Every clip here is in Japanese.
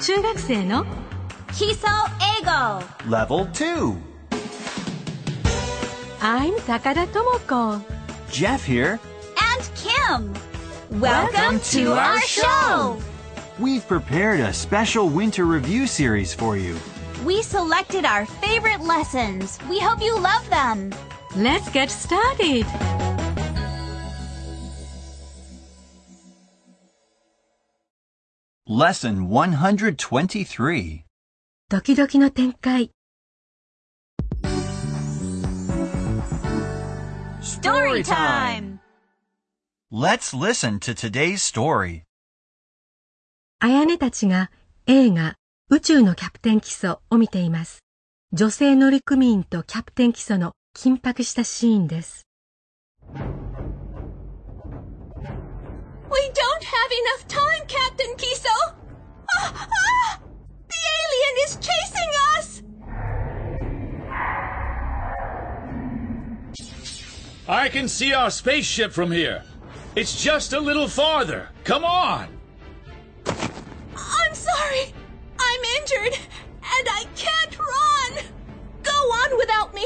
中学生の基礎英語 Level 2. I'm 高田智子 Jeff here. and Kim. Welcome to our show. We've prepared a special winter review series for you. We selected our favorite lessons. We hope you love them. Let's get started! Lesson 123. ドキドキの展開 Story time. Let's listen to today's story. あやねたちが映画宇宙のキャプテン基礎を見ています。女性乗組員とキャプテン基礎の緊迫したシーンです。Don't have enough time, Captain Kiso. Ah, ah! The alien is chasing us. I can see our spaceship from here. It's just a little farther. Come on. I'm sorry. I'm injured and I can't run. Go on without me.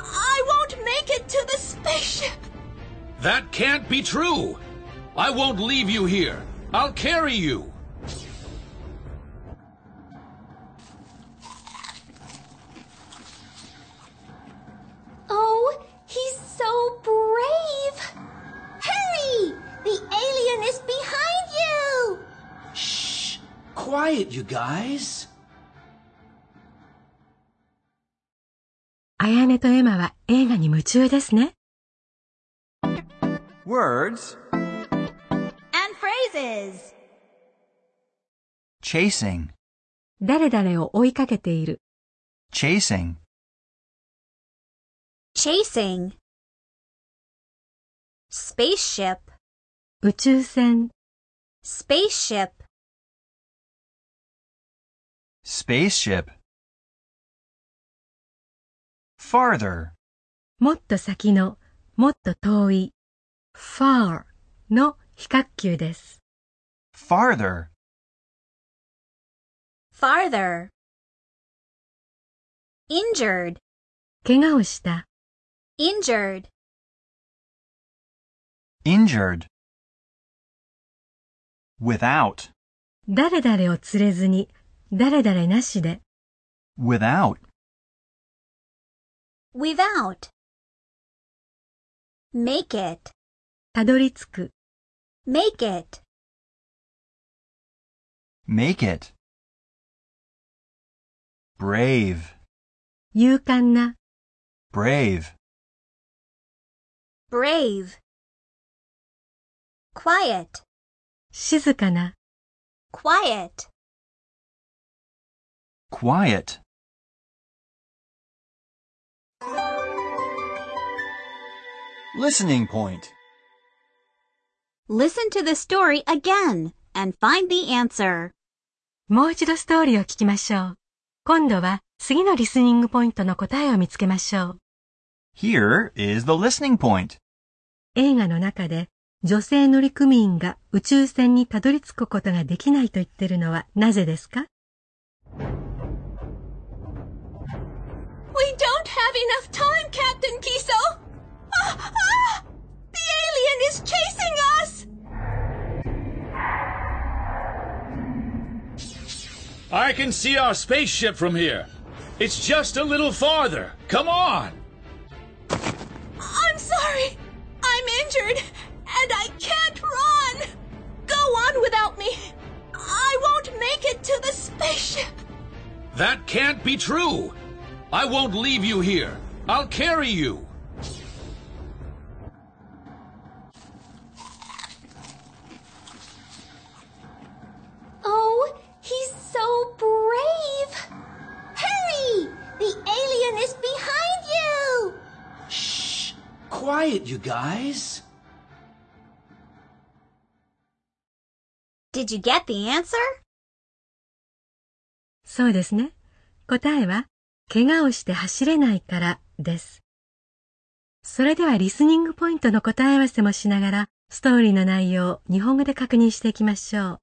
I won't make it to the spaceship. That can't be true. I won't leave you here. I'll carry you. Oh, he's so brave. Hurry! The alien is behind you. Shh. Quiet, you guys. あやねとエマは映画に夢中ですね。 Words. And phrases. Chasing. 誰々を追いかけている。Chasing. Chasing. Spaceship. 宇宙船。Spaceship. Spaceship. Farther. もっと先の、もっと遠い。far の比較級です。Farther. Farther. Injured. 怪我をした。Injured. Injured. Without. 誰々を連れずに、誰々なしで。Without. Without. Make it. たどり着く。Make it. Make it. Brave. 勇敢な。 Brave. Brave. Quiet. 静かな。 Quiet. Quiet. Listening point. Listen to the story again and find the answer. もう一度ストーリーを聞きましょう。今度は次のリスニングポイントの答えを見つけましょう。Here is the listening point. 映画の中で女性乗組員が宇宙船にたどり着くことができないと言ってるのはなぜですか We don't have enough time, Captain Kiso. Alien is chasing us. I can see our spaceship from here. It's just a little farther. Come on. I'm sorry. I'm injured and I can't run. Go on without me. I won't make it to the spaceship. That can't be true. I won't leave you here. I'll carry you. You guys? Did you get the answer? そうですね。答えは、怪我をして走れないからです。それではリスニングポイントの答え合わせもしながら、ストーリーの内容を日本語で確認していきましょう。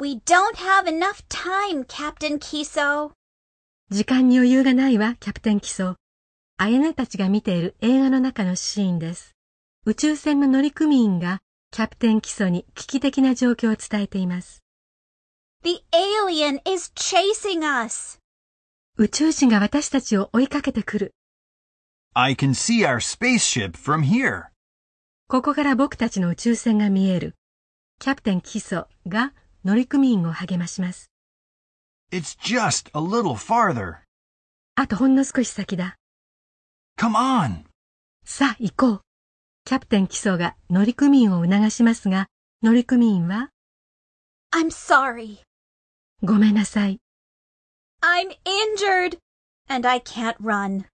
We don't have enough time, Captain Kiso. 時間に余裕がないわ、キャプテンキソ。アヤネたちが見ている映画の中のシーンです。宇宙船の乗組員がキャプテンキソに危機的な状況を伝えています。The alien is chasing us. 宇宙人が私たちを追いかけてくる。I can see our spaceship from here. ここから僕たちの宇宙船が見える。キャプテンキソが乗組員を励まします。It's just a little farther. あとほんの少し先だ。Come on. さあ行こう。キャプテンキソが乗組員を促しますが、乗組員は、I'm sorry. ごめんなさい。I'm injured. And I can't run.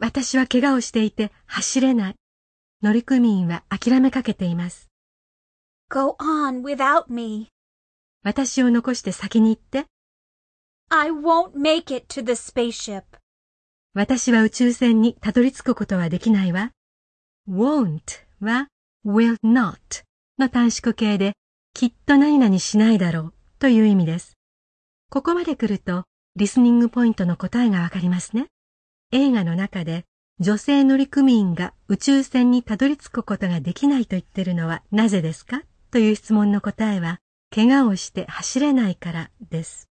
私は怪我をしていて走れない。乗組員は諦めかけています。Go on without me. 私を残して先に行って。I won't make it to the spaceship. 私は宇宙船にたどり着くことはできないわ。won't は will not の短縮形できっと何々しないだろうという意味です。ここまで来るとリスニングポイントの答えがわかりますね。映画の中で女性乗組員が宇宙船にたどり着くことができないと言ってるのはなぜですかという質問の答えは怪我をして走れないからです。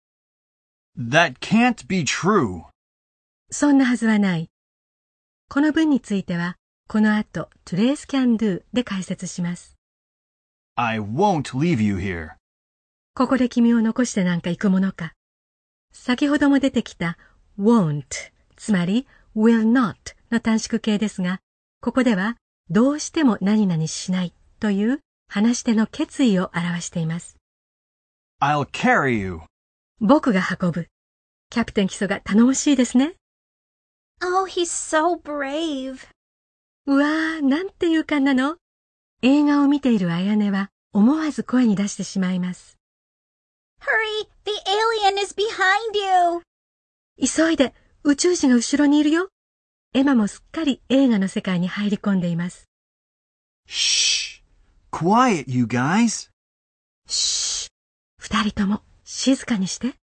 That can't be true. そんなはずはない。この文については、この後、trace can do で解説します。I won't leave you here. ここで君を残してなんか行くものか。先ほども出てきた won't、つまり will not の短縮形ですが、ここではどうしても何々しないという話し手の決意を表しています。I'll carry you. 僕が運ぶ。キャプテン基礎が頼もしいですね。Oh, he's so brave. うわー、なんて勇敢なの映画を見ているあやねは思わず声に出してしまいます。Hurry! The alien is behind you! 急いで、宇宙人が後ろにいるよ。エマもすっかり映画の世界に入り込んでいます。Shh. Quiet, you guys. しー。二人とも静かにして。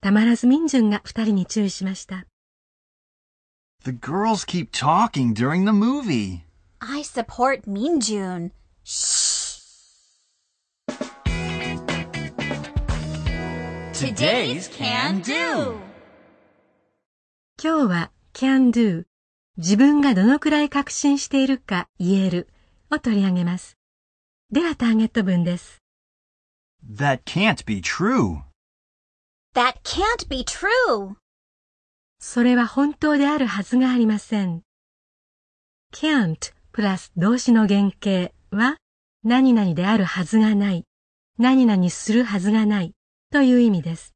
たまらずミンジュンが二人に注意しました。The girls keep talking during the movie. I support Minjun. Shh. Today's Can Do. 今日は can do 自分がどのくらい確信しているか言えるを取り上げます。ではターゲット文です。That can't be true. That can't be true. それは本当であるはずがありません。can't プラス動詞の原型は何々であるはずがない、何々するはずがないという意味です。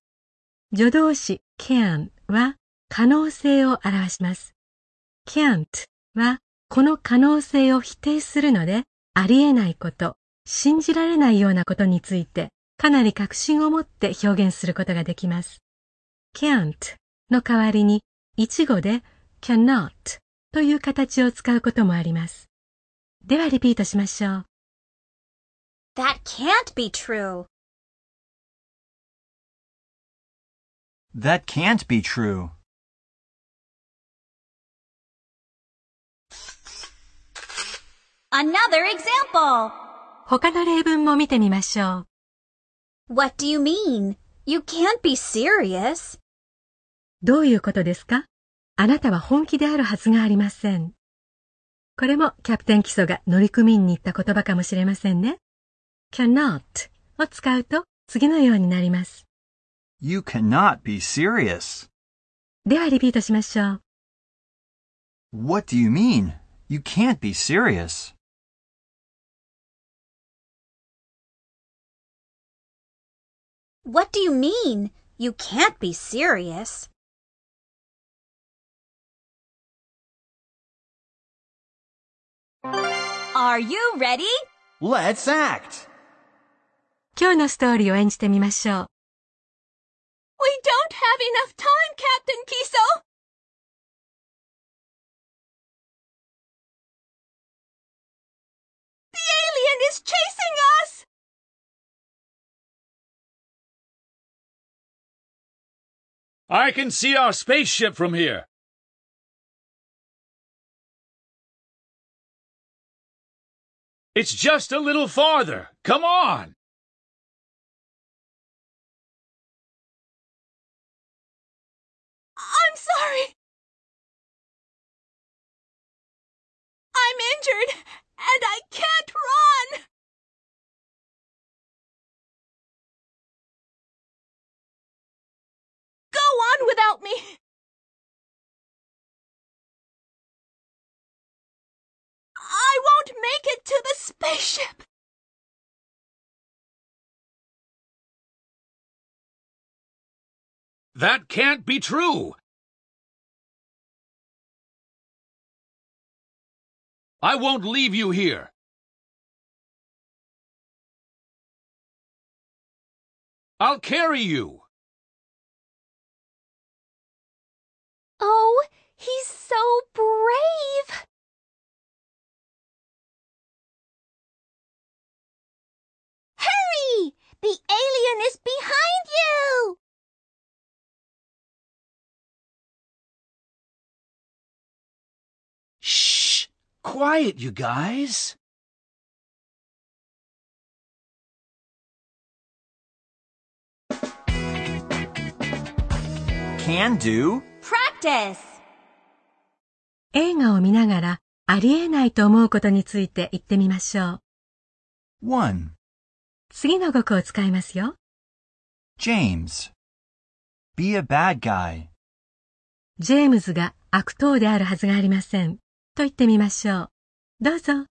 助動詞 can は可能性を表します。can't はこの可能性を否定するのでありえないこと、信じられないようなことについてかなり確信を持って表現することができます。can't の代わりに一語で cannot という形を使うこともあります。ではリピートしましょう。That can't be true. That can't be true. Another example. 他の例文も見てみましょう。What do you mean? You can't be serious. どういうことですかあなたは本気であるはずがありません。これもキャプテン基礎が乗組員に言った言葉かもしれませんね。cannot を使うと次のようになります。You cannot be serious. ではリピートしましょう。What do you mean? You can't be serious. What do you mean? You can't be serious. Are you ready? Let's act! 今日のストーリーを演じてみましょう。We don't have enough time, Captain Kiso! The alien is chasing us! I can see our spaceship from here. It's just a little farther. Come on. I'm sorry. I'm injured, spaceship. That can't be true. I won't leave you here. I'll carry you. Oh, he's so brave. Hurry! The alien is behind you! Shh! Quiet, you guys. Can do? Practice! 映画を見ながらありえないと思うことについて言ってみましょう。1. 次の語句を使いますよ。James. Be a bad guy. ジェームズが悪党であるはずがありません。と言ってみましょう。どうぞ。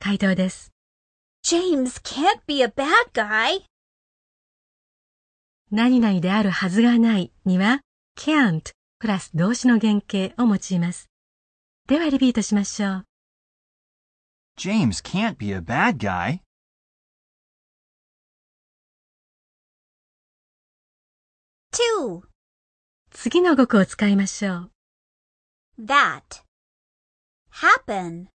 回答です。James can't be a bad guy. 何々であるはずがないには can't プラス動詞の原型を用います。ではリピートしましょう。James can't be a bad guy. 2. 次の語句を使いましょう。That. Happen.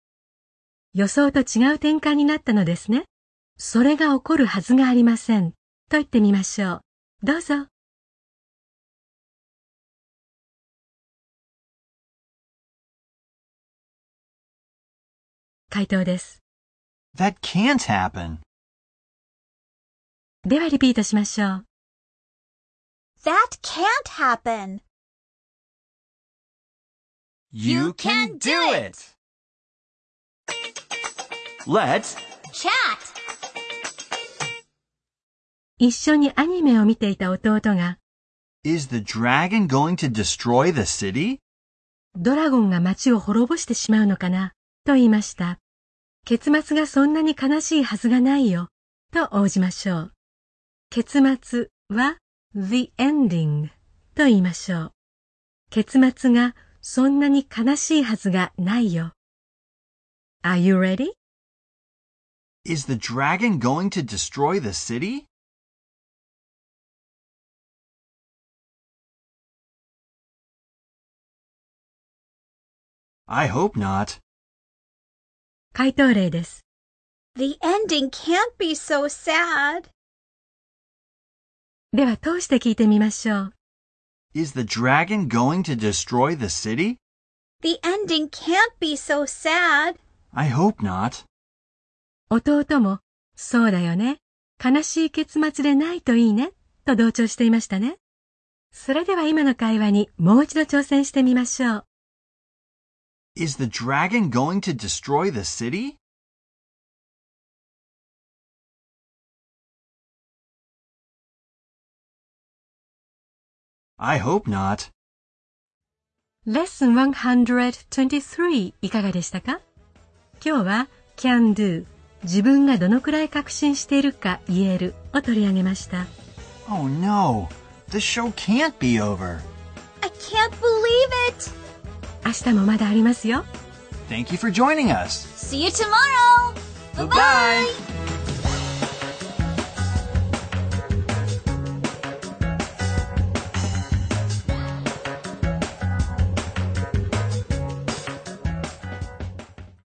予想と違う転換になったのですね。それが起こるはずがありません。と言ってみましょう。どうぞ。回答です。That can't happen. ではリピートしましょう。That can't happen. You can do it. Let's Chat. 一緒にアニメを見ていた弟が、Is the dragon going to destroy the city? ドラゴンが街を滅ぼしてしまうのかな、と言いました。結末がそんなに悲しいはずがないよ、と応じましょう。結末は the ending と言いましょう。結末がそんなに悲しいはずがないよ。Are you ready? Is the dragon going to destroy the city? I hope not. 回答例です。The ending can't be so sad. では通して聞いてみましょう。Is the dragon going to destroy the city? The ending can't be so sad. I hope not. 弟も、そうだよね。悲しい結末でないといいね。と同調していましたね。それでは今の会話にもう一度挑戦してみましょう。Is the dragon going to destroy the city? I hope not. レッスン123いかがでしたか今日は can do 自分がどのくらい確信しているか言えるを取り上げました。 Oh no, the show can't be over. I can't believe it. 明日もまだありますよ。 Thank you for joining us. See you tomorrow. Bye-bye.